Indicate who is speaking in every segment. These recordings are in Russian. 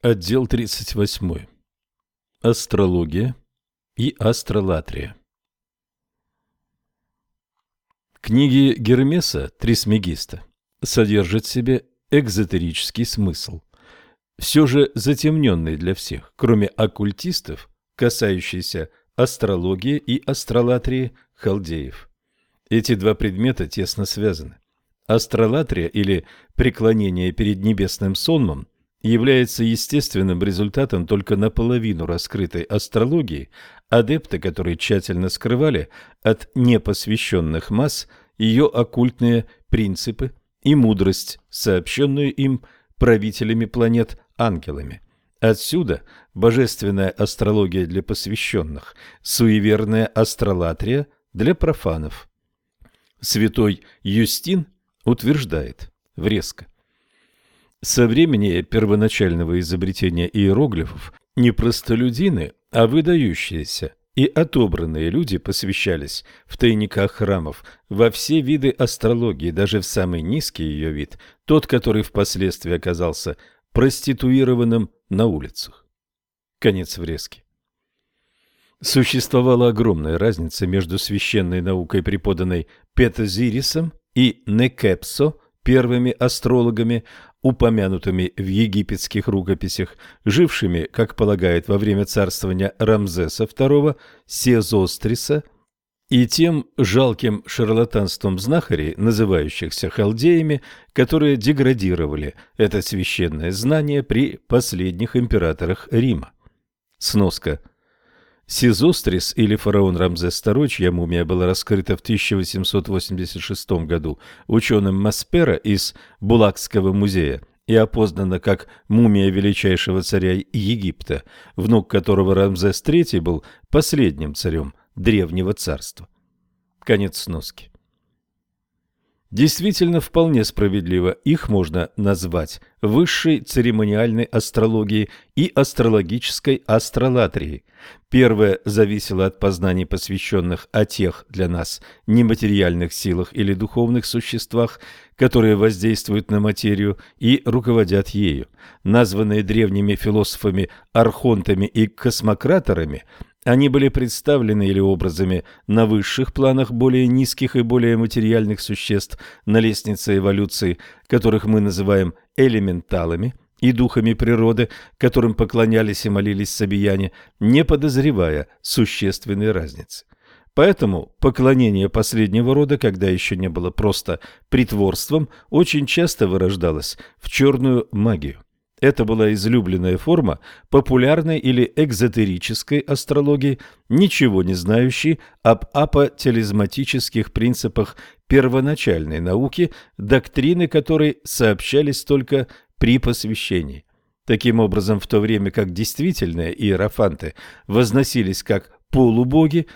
Speaker 1: Отдел 38. Астрология и астролатрия. Книги Гермеса Трисмегиста содержат в себе экзотерический смысл, все же затемненный для всех, кроме оккультистов, касающийся астрологии и астролатрии халдеев. Эти два предмета тесно связаны. Астролатрия или преклонение перед небесным сонмом – является естественным результатом только наполовину раскрытой астрологии, адепты, которые тщательно скрывали от непосвященных масс ее оккультные принципы и мудрость, сообщенную им правителями планет ангелами. Отсюда божественная астрология для посвященных, суеверная астролатрия для профанов. Святой Юстин утверждает, врезко – со времени первоначального изобретения иероглифов не простолюдины, а выдающиеся и отобранные люди посвящались в тайниках храмов во все виды астрологии, даже в самый низкий ее вид, тот, который впоследствии оказался проституированным на улицах. Конец врезки. Существовала огромная разница между священной наукой, преподанной Петозирисом и Некепсо, первыми астрологами, упомянутыми в египетских рукописях, жившими, как полагают, во время царствования Рамзеса II, Сезостриса, и тем жалким шарлатанством знахарей, называющихся халдеями, которые деградировали это священное знание при последних императорах Рима. Сноска – Сизострис или фараон Рамзес II, чья мумия была раскрыта в 1886 году ученым Маспера из Булакского музея и опознана как мумия величайшего царя Египта, внук которого Рамзес III был последним царем древнего царства. Конец сноски. Действительно, вполне справедливо их можно назвать высшей церемониальной астрологией и астрологической астролатрией. Первая зависела от познаний посвященных о тех для нас нематериальных силах или духовных существах, которые воздействуют на материю и руководят ею. Названные древними философами архонтами и космократорами – они были представлены или образами на высших планах более низких и более материальных существ на лестнице эволюции, которых мы называем элементалами, и духами природы, которым поклонялись и молились сабияне, не подозревая существенной разницы. Поэтому поклонение последнего рода, когда еще не было просто притворством, очень часто вырождалось в черную магию. Это была излюбленная форма популярной или экзотерической астрологии, ничего не знающей об апотелезматических принципах первоначальной науки, доктрины которой сообщались только при посвящении. Таким образом, в то время как действительные иерофанты возносились как полубоги,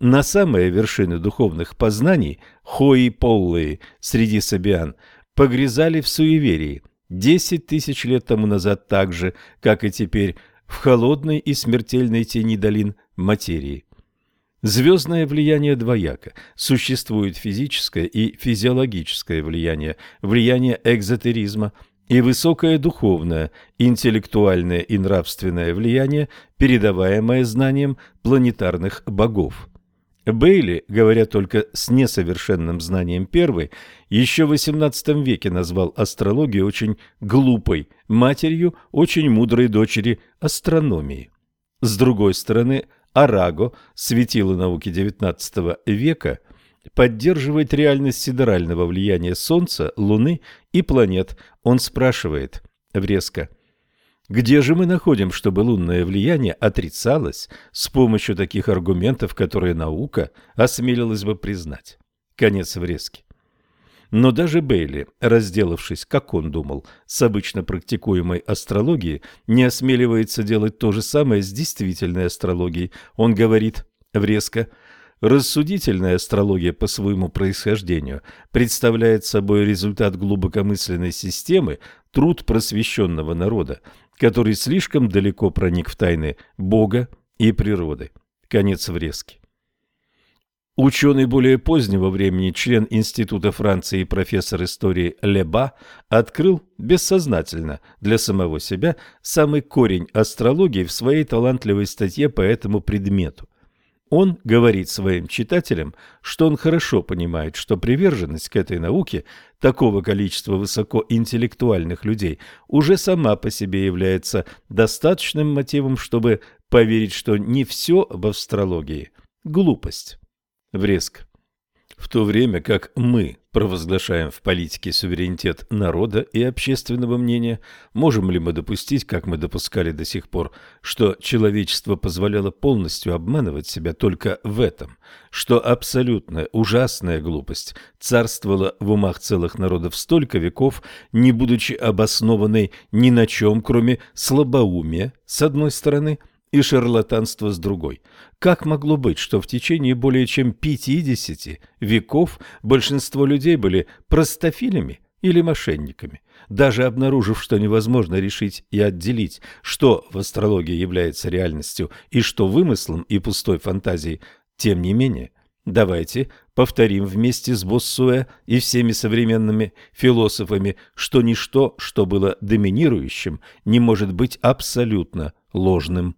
Speaker 1: на самые вершины духовных познаний хои-поллы среди сабиан погрязали в суеверии – Десять тысяч лет тому назад так же, как и теперь, в холодной и смертельной тени долин материи. Звездное влияние двояко. Существует физическое и физиологическое влияние, влияние экзотеризма и высокое духовное, интеллектуальное и нравственное влияние, передаваемое знанием планетарных богов. Бейли, говоря только с несовершенным знанием первой, еще в XVIII веке назвал астрологию очень глупой, матерью очень мудрой дочери астрономии. С другой стороны, Араго, светило науки XIX века, поддерживает реальность сидерального влияния Солнца, Луны и планет. Он спрашивает, врезко – где же мы находим, чтобы лунное влияние отрицалось с помощью таких аргументов, которые наука осмелилась бы признать? Конец врезки. Но даже Бейли, разделавшись, как он думал, с обычно практикуемой астрологией, не осмеливается делать то же самое с действительной астрологией. Он говорит врезко – Рассудительная астрология по своему происхождению представляет собой результат глубокомысленной системы, труд просвещенного народа, который слишком далеко проник в тайны Бога и природы. Конец врезки. Ученый более позднего времени, член Института Франции и профессор истории Леба, открыл бессознательно для самого себя самый корень астрологии в своей талантливой статье по этому предмету. Он говорит своим читателям, что он хорошо понимает, что приверженность к этой науке такого количества высокоинтеллектуальных людей уже сама по себе является достаточным мотивом, чтобы поверить, что не все в астрологии – глупость. Врезка. В то время как мы провозглашаем в политике суверенитет народа и общественного мнения, можем ли мы допустить, как мы допускали до сих пор, что человечество позволяло полностью обманывать себя только в этом, что абсолютная ужасная глупость царствовала в умах целых народов столько веков, не будучи обоснованной ни на чем, кроме слабоумия, с одной стороны, и шарлатанства с другой. Как могло быть, что в течение более чем 50 веков большинство людей были простофилями или мошенниками? Даже обнаружив, что невозможно решить и отделить, что в астрологии является реальностью и что вымыслом и пустой фантазией, тем не менее, давайте повторим вместе с Боссуэ и всеми современными философами, что ничто, что было доминирующим, не может быть абсолютно ложным.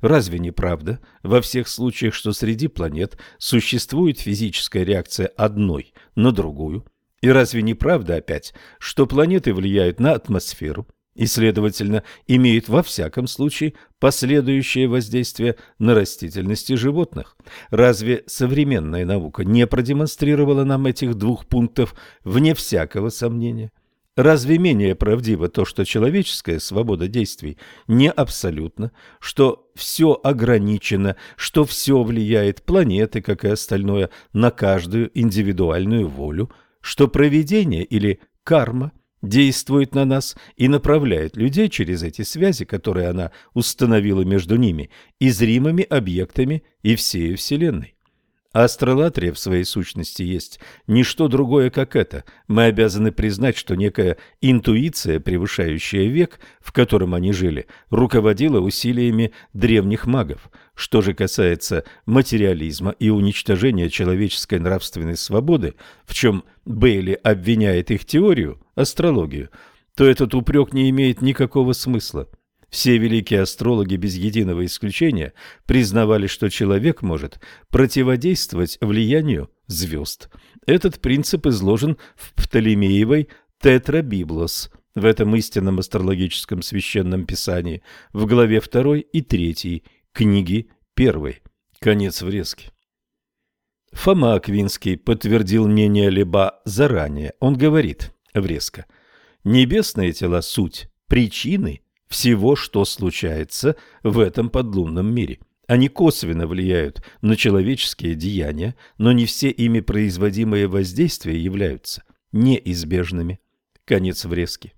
Speaker 1: Разве не правда во всех случаях, что среди планет существует физическая реакция одной на другую? И разве не правда опять, что планеты влияют на атмосферу и, следовательно, имеют во всяком случае последующее воздействие на растительность и животных? Разве современная наука не продемонстрировала нам этих двух пунктов вне всякого сомнения? Разве менее правдиво то, что человеческая свобода действий не абсолютна, что все ограничено, что все влияет, планеты, как и остальное, на каждую индивидуальную волю, что проведение или карма действует на нас и направляет людей через эти связи, которые она установила между ними и зримыми объектами и всей Вселенной? Астролатрия в своей сущности есть не что другое, как это. Мы обязаны признать, что некая интуиция, превышающая век, в котором они жили, руководила усилиями древних магов. Что же касается материализма и уничтожения человеческой нравственной свободы, в чем Бейли обвиняет их теорию, астрологию, то этот упрек не имеет никакого смысла. Все великие астрологи без единого исключения признавали, что человек может противодействовать влиянию звезд. Этот принцип изложен в Птолемеевой «Тетрабиблос» в этом истинном астрологическом священном писании в главе 2 и 3 книги 1. Конец врезки. Фома Аквинский подтвердил мнение Леба заранее. Он говорит, врезка, «Небесные тела – суть, причины всего, что случается в этом подлунном мире. Они косвенно влияют на человеческие деяния, но не все ими производимые воздействия являются неизбежными. Конец врезки.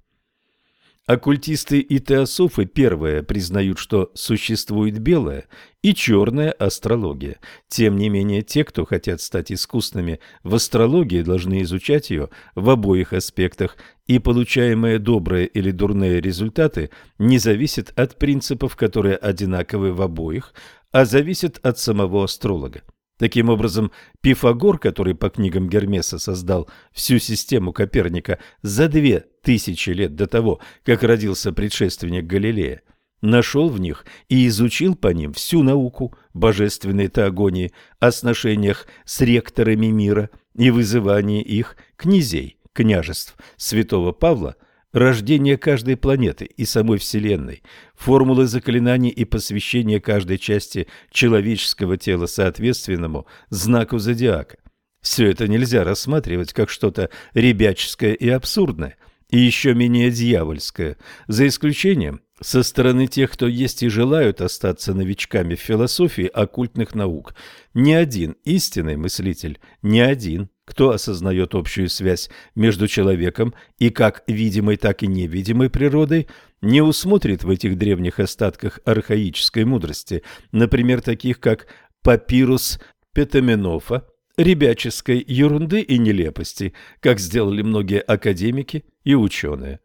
Speaker 1: Оккультисты и теософы первые признают, что существует белая и черная астрология. Тем не менее, те, кто хотят стать искусными в астрологии, должны изучать ее в обоих аспектах, и получаемые добрые или дурные результаты не зависят от принципов, которые одинаковы в обоих, а зависят от самого астролога. Таким образом, Пифагор, который по книгам Гермеса создал всю систему Коперника за две тысячи лет до того, как родился предшественник Галилея, нашел в них и изучил по ним всю науку божественной теогонии о сношениях с ректорами мира и вызывании их князей, княжеств святого Павла – рождение каждой планеты и самой Вселенной, формулы заклинаний и посвящения каждой части человеческого тела соответственному знаку зодиака. Все это нельзя рассматривать как что-то ребяческое и абсурдное, и еще менее дьявольское, за исключением со стороны тех, кто есть и желают остаться новичками в философии оккультных наук. Ни один истинный мыслитель, ни один кто осознает общую связь между человеком и как видимой, так и невидимой природой, не усмотрит в этих древних остатках архаической мудрости, например, таких как папирус Петаменофа, ребяческой ерунды и нелепости, как сделали многие академики и ученые.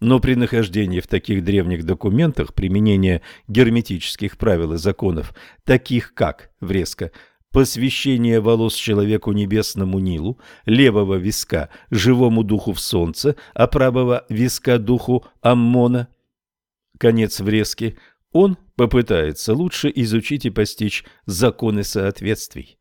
Speaker 1: Но при нахождении в таких древних документах применения герметических правил и законов, таких как, врезка, посвящение волос человеку небесному Нилу, левого виска живому духу в солнце, а правого виска духу Аммона. Конец врезки. Он попытается лучше изучить и постичь законы соответствий.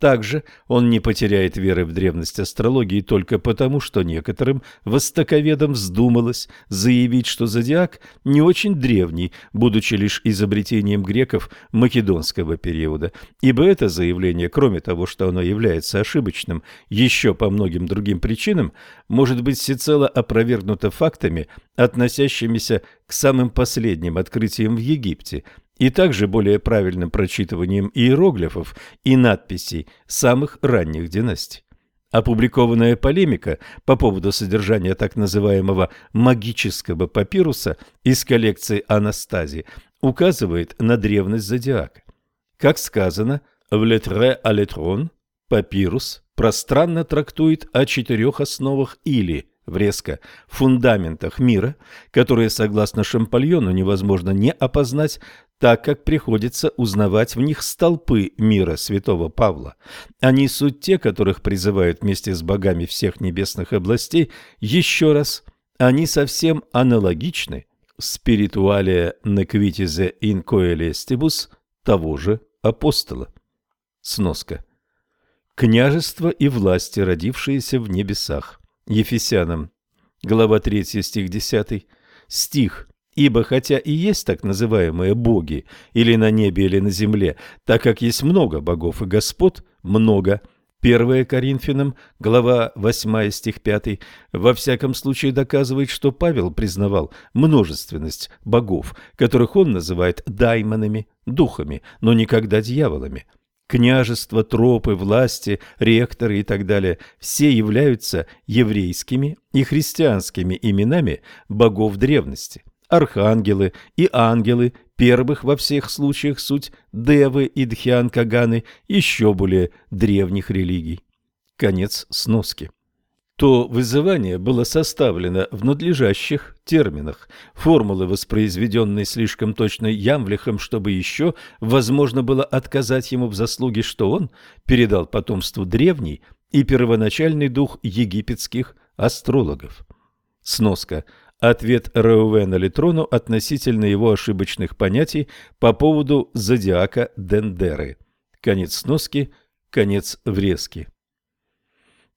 Speaker 1: Также он не потеряет веры в древность астрологии только потому, что некоторым востоковедам вздумалось заявить, что зодиак не очень древний, будучи лишь изобретением греков македонского периода, ибо это заявление, кроме того, что оно является ошибочным еще по многим другим причинам, может быть всецело опровергнуто фактами, относящимися к самым последним открытиям в Египте и также более правильным прочитыванием иероглифов и надписей самых ранних династий. Опубликованная полемика по поводу содержания так называемого магического папируса из коллекции Анастазии указывает на древность зодиака. Как сказано в «Летре алетрон», папирус пространно трактует о четырех основах или врезка фундаментах мира, которые, согласно Шампальону, невозможно не опознать, так как приходится узнавать в них столпы мира святого Павла. Они суть те, которых призывают вместе с богами всех небесных областей. Еще раз, они совсем аналогичны спиритуалия неквитизе coelestibus того же апостола. Сноска. Княжество и власти, родившиеся в небесах. Ефесянам, глава 3, стих 10, стих Ибо хотя и есть так называемые боги, или на небе, или на земле, так как есть много богов и господ, много. 1 Коринфянам, глава 8, стих 5, во всяком случае доказывает, что Павел признавал множественность богов, которых он называет даймонами, духами, но никогда дьяволами. Княжества, тропы, власти, ректоры и так далее – все являются еврейскими и христианскими именами богов древности архангелы и ангелы, первых во всех случаях суть девы и дхьян-каганы еще более древних религий. Конец сноски. То вызывание было составлено в надлежащих терминах, формулы, воспроизведенные слишком точно Ямвлихом, чтобы еще возможно было отказать ему в заслуге, что он передал потомству древний и первоначальный дух египетских астрологов. Сноска. Ответ Реувена Литрону относительно его ошибочных понятий по поводу зодиака Дендеры. Конец сноски, конец врезки.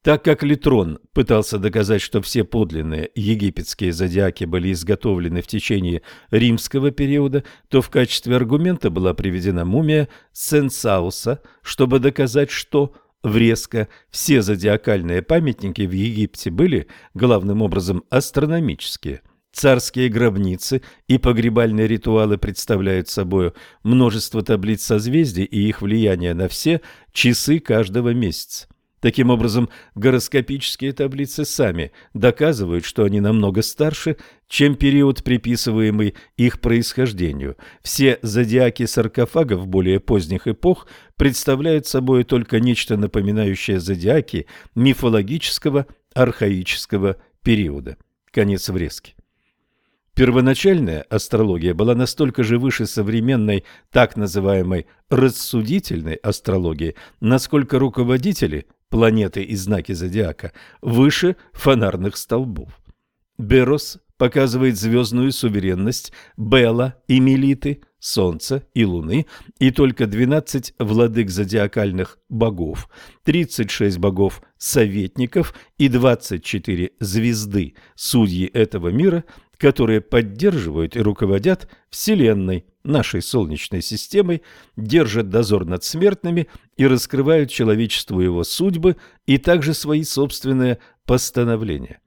Speaker 1: Так как Литрон пытался доказать, что все подлинные египетские зодиаки были изготовлены в течение римского периода, то в качестве аргумента была приведена мумия Сенсауса, чтобы доказать, что Врезко все зодиакальные памятники в Египте были, главным образом, астрономические. Царские гробницы и погребальные ритуалы представляют собой множество таблиц созвездий и их влияние на все часы каждого месяца. Таким образом, гороскопические таблицы сами доказывают, что они намного старше, чем период, приписываемый их происхождению. Все зодиаки саркофагов более поздних эпох представляют собой только нечто напоминающее зодиаки мифологического архаического периода. Конец врезки. Первоначальная астрология была настолько же выше современной так называемой рассудительной астрологии, насколько руководители планеты и знаки зодиака выше фонарных столбов. Берос показывает звездную суверенность Бела и Мелиты, Солнца и Луны, и только 12 владык зодиакальных богов, 36 богов-советников и 24 звезды, судьи этого мира, которые поддерживают и руководят Вселенной, нашей Солнечной системой, держат дозор над смертными и раскрывают человечеству его судьбы и также свои собственные постановления.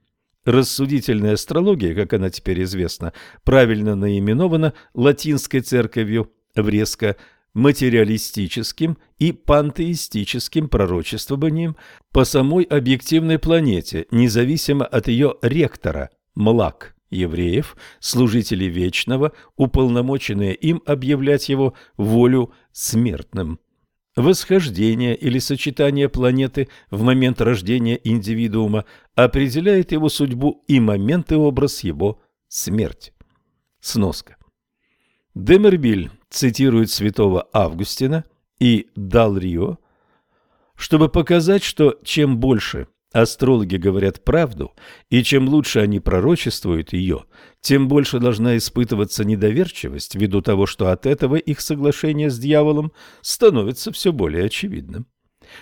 Speaker 1: Рассудительная астрология, как она теперь известна, правильно наименована латинской церковью врезко материалистическим и пантеистическим пророчествованием по самой объективной планете, независимо от ее ректора – Млак евреев, служителей вечного, уполномоченные им объявлять его волю смертным. Восхождение или сочетание планеты в момент рождения индивидуума определяет его судьбу и момент и образ его смерти. Сноска. Демербиль цитирует святого Августина и Далрио Чтобы показать, что чем больше астрологи говорят правду, и чем лучше они пророчествуют ее, тем больше должна испытываться недоверчивость ввиду того, что от этого их соглашение с дьяволом становится все более очевидным.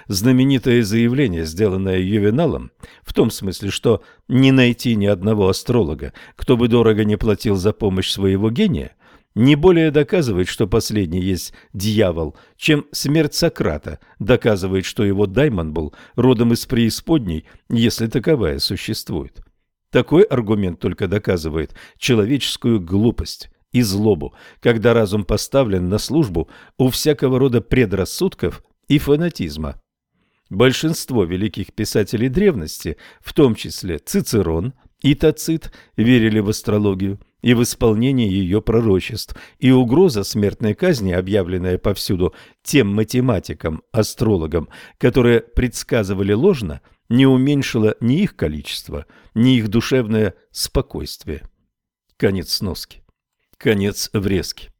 Speaker 1: Знаменитое заявление, сделанное Ювеналом, в том смысле, что не найти ни одного астролога, кто бы дорого не платил за помощь своего гения, не более доказывает, что последний есть дьявол, чем смерть Сократа доказывает, что его даймон был родом из преисподней, если таковая существует. Такой аргумент только доказывает человеческую глупость и злобу, когда разум поставлен на службу у всякого рода предрассудков и фанатизма. Большинство великих писателей древности, в том числе Цицерон и Тацит, верили в астрологию и в исполнение ее пророчеств, и угроза смертной казни, объявленная повсюду тем математикам, астрологам, которые предсказывали ложно, не уменьшила ни их количество, ни их душевное спокойствие. Конец сноски. Конец врезки.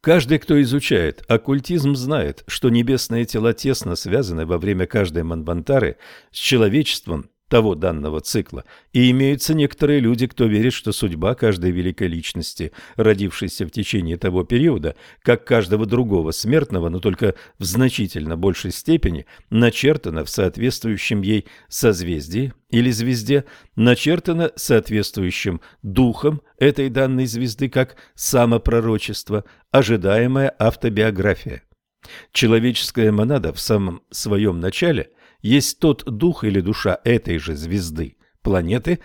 Speaker 1: Каждый, кто изучает оккультизм, знает, что небесные тела тесно связаны во время каждой манвантары с человечеством того данного цикла, и имеются некоторые люди, кто верит, что судьба каждой великой личности, родившейся в течение того периода, как каждого другого смертного, но только в значительно большей степени, начертана в соответствующем ей созвездии или звезде, начертана соответствующим духом этой данной звезды как самопророчество, ожидаемая автобиография. Человеческая монада в самом своем начале – есть тот дух или душа этой же звезды, планеты,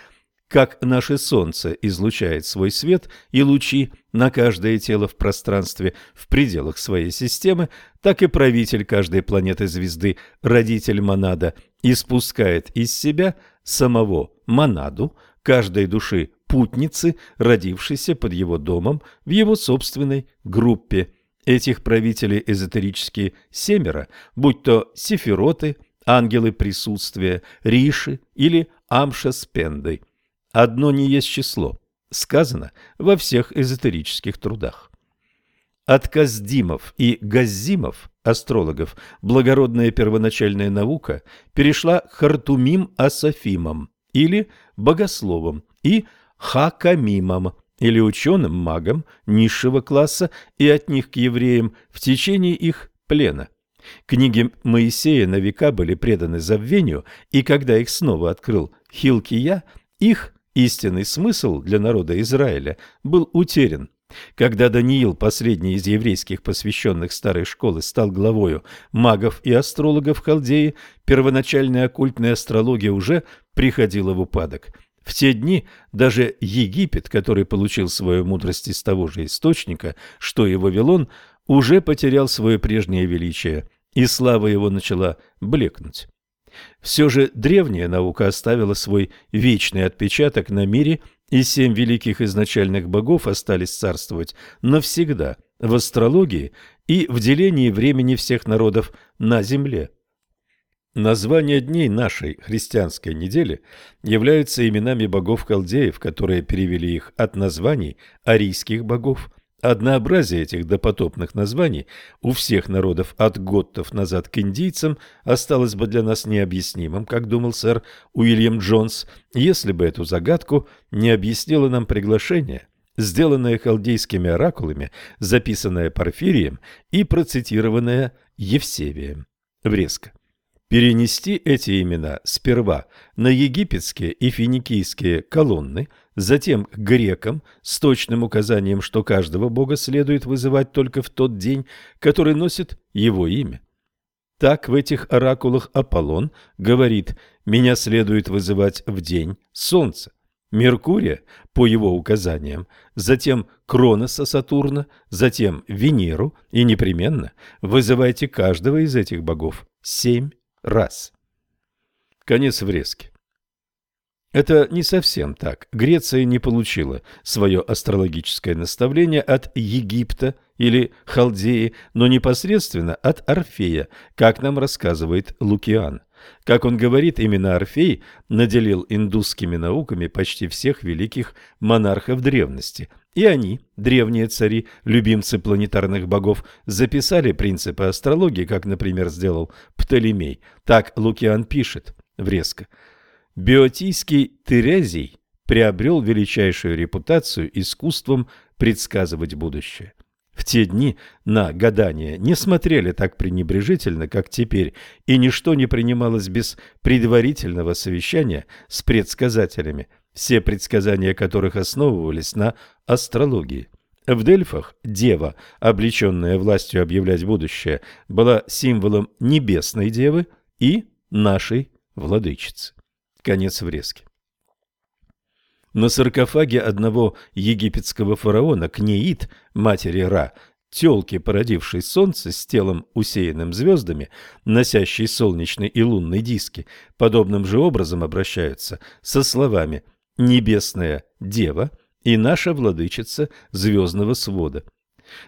Speaker 1: как наше Солнце излучает свой свет и лучи на каждое тело в пространстве в пределах своей системы, так и правитель каждой планеты-звезды, родитель монада, испускает из себя самого монаду, каждой души путницы, родившейся под его домом в его собственной группе. Этих правителей эзотерические семеро, будь то сефироты, ангелы присутствия, риши или амша с пендой. Одно не есть число, сказано во всех эзотерических трудах. От Каздимов и Газзимов, астрологов, благородная первоначальная наука перешла к Хартумим-Асофимам или богословам и Хакамимам или ученым-магам низшего класса и от них к евреям в течение их плена. Книги Моисея на века были преданы забвению, и когда их снова открыл Хилкия, их истинный смысл для народа Израиля был утерян. Когда Даниил, последний из еврейских посвященных старой школы, стал главою магов и астрологов Халдеи, первоначальная оккультная астрология уже приходила в упадок. В те дни даже Египет, который получил свою мудрость из того же источника, что и Вавилон, уже потерял свое прежнее величие и слава его начала блекнуть. Все же древняя наука оставила свой вечный отпечаток на мире, и семь великих изначальных богов остались царствовать навсегда в астрологии и в делении времени всех народов на земле. Названия дней нашей христианской недели являются именами богов-халдеев, которые перевели их от названий арийских богов – Однообразие этих допотопных названий у всех народов от готтов назад к индийцам осталось бы для нас необъяснимым, как думал сэр Уильям Джонс, если бы эту загадку не объяснило нам приглашение, сделанное халдейскими оракулами, записанное Порфирием и процитированное Евсевием. Врезка перенести эти имена сперва на египетские и финикийские колонны, затем к грекам с точным указанием, что каждого бога следует вызывать только в тот день, который носит его имя. Так в этих оракулах Аполлон говорит «меня следует вызывать в день солнца», Меркурия по его указаниям, затем Кроноса Сатурна, затем Венеру и непременно вызывайте каждого из этих богов семь раз. Конец врезки. Это не совсем так. Греция не получила свое астрологическое наставление от Египта или Халдеи, но непосредственно от Орфея, как нам рассказывает Лукиан. Как он говорит, именно Орфей наделил индусскими науками почти всех великих монархов древности, и они, древние цари, любимцы планетарных богов, записали принципы астрологии, как, например, сделал Птолемей. Так Лукиан пишет врезко. Биотийский Терезий приобрел величайшую репутацию искусством предсказывать будущее. В те дни на гадания не смотрели так пренебрежительно, как теперь, и ничто не принималось без предварительного совещания с предсказателями, все предсказания которых основывались на астрологии. В Дельфах дева, облеченная властью объявлять будущее, была символом небесной девы и нашей владычицы. Конец врезки. На саркофаге одного египетского фараона Кнеид, матери Ра, телки, породившей солнце с телом, усеянным звездами, носящей солнечный и лунный диски, подобным же образом обращаются со словами «небесная дева» и «наша владычица звездного свода».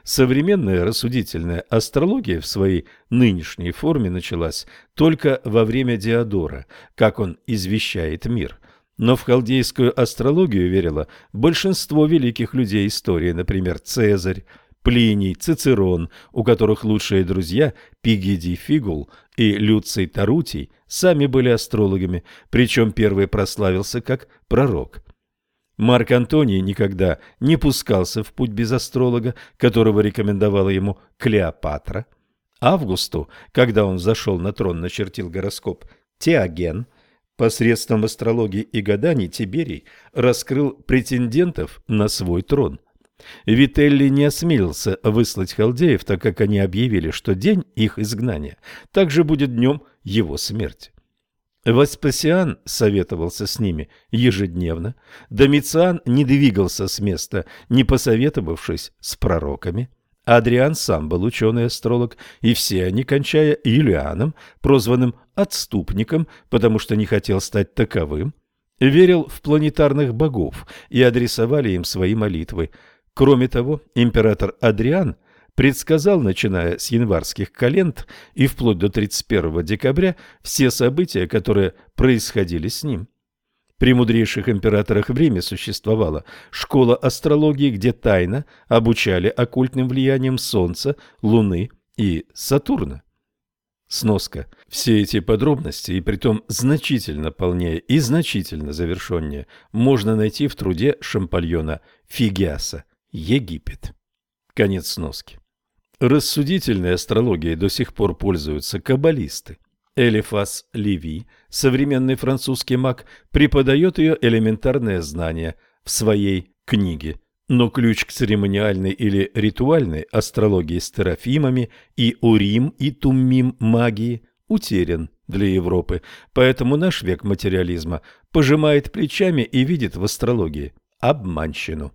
Speaker 1: Современная рассудительная астрология в своей нынешней форме началась только во время Диодора, как он извещает мир – но в халдейскую астрологию верило большинство великих людей истории, например, Цезарь, Плиний, Цицерон, у которых лучшие друзья Пигидий Фигул и Люций Тарутий сами были астрологами, причем первый прославился как пророк. Марк Антоний никогда не пускался в путь без астролога, которого рекомендовала ему Клеопатра. Августу, когда он зашел на трон, начертил гороскоп Теоген – Посредством астрологии и гаданий Тиберий раскрыл претендентов на свой трон. Вителли не осмелился выслать халдеев, так как они объявили, что день их изгнания также будет днем его смерти. Веспасиан советовался с ними ежедневно, Домициан не двигался с места, не посоветовавшись с пророками. Адриан сам был ученый-астролог, и все они, кончая Юлианом, прозванным «отступником», потому что не хотел стать таковым, верил в планетарных богов и адресовали им свои молитвы. Кроме того, император Адриан предсказал, начиная с январских календ и вплоть до 31 декабря, все события, которые происходили с ним. При мудрейших императорах в Риме существовала школа астрологии, где тайно обучали оккультным влиянием Солнца, Луны и Сатурна. Сноска. Все эти подробности, и притом значительно полнее и значительно завершеннее, можно найти в труде Шампальона Фигиаса «Египет». Конец сноски. Рассудительной астрологией до сих пор пользуются каббалисты. Элифас Леви, современный французский маг, преподает ее элементарное знание в своей книге. Но ключ к церемониальной или ритуальной астрологии с терафимами и урим и туммим магии утерян для Европы, поэтому наш век материализма пожимает плечами и видит в астрологии обманщину.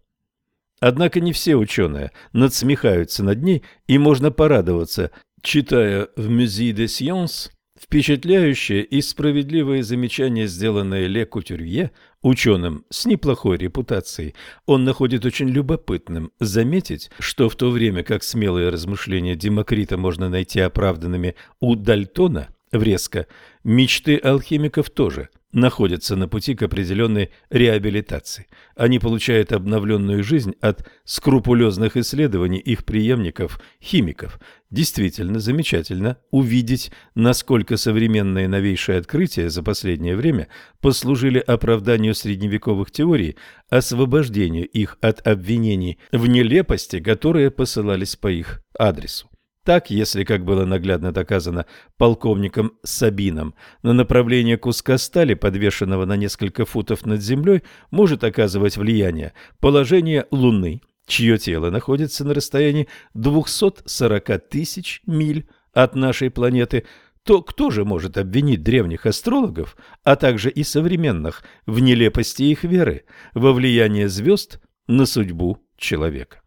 Speaker 1: Однако не все ученые надсмехаются над ней, и можно порадоваться, читая в «Musée des Sciences» Впечатляющее и справедливое замечание, сделанное Ле Кутюрье, ученым с неплохой репутацией, он находит очень любопытным заметить, что в то время как смелые размышления Демокрита можно найти оправданными у Дальтона, врезко, мечты алхимиков тоже – находятся на пути к определенной реабилитации. Они получают обновленную жизнь от скрупулезных исследований их преемников-химиков. Действительно замечательно увидеть, насколько современные новейшие открытия за последнее время послужили оправданию средневековых теорий, освобождению их от обвинений в нелепости, которые посылались по их адресу. Так, если, как было наглядно доказано полковником Сабином, на направление куска стали, подвешенного на несколько футов над землей, может оказывать влияние положение Луны, чье тело находится на расстоянии 240 тысяч миль от нашей планеты, то кто же может обвинить древних астрологов, а также и современных, в нелепости их веры, во влияние звезд на судьбу человека?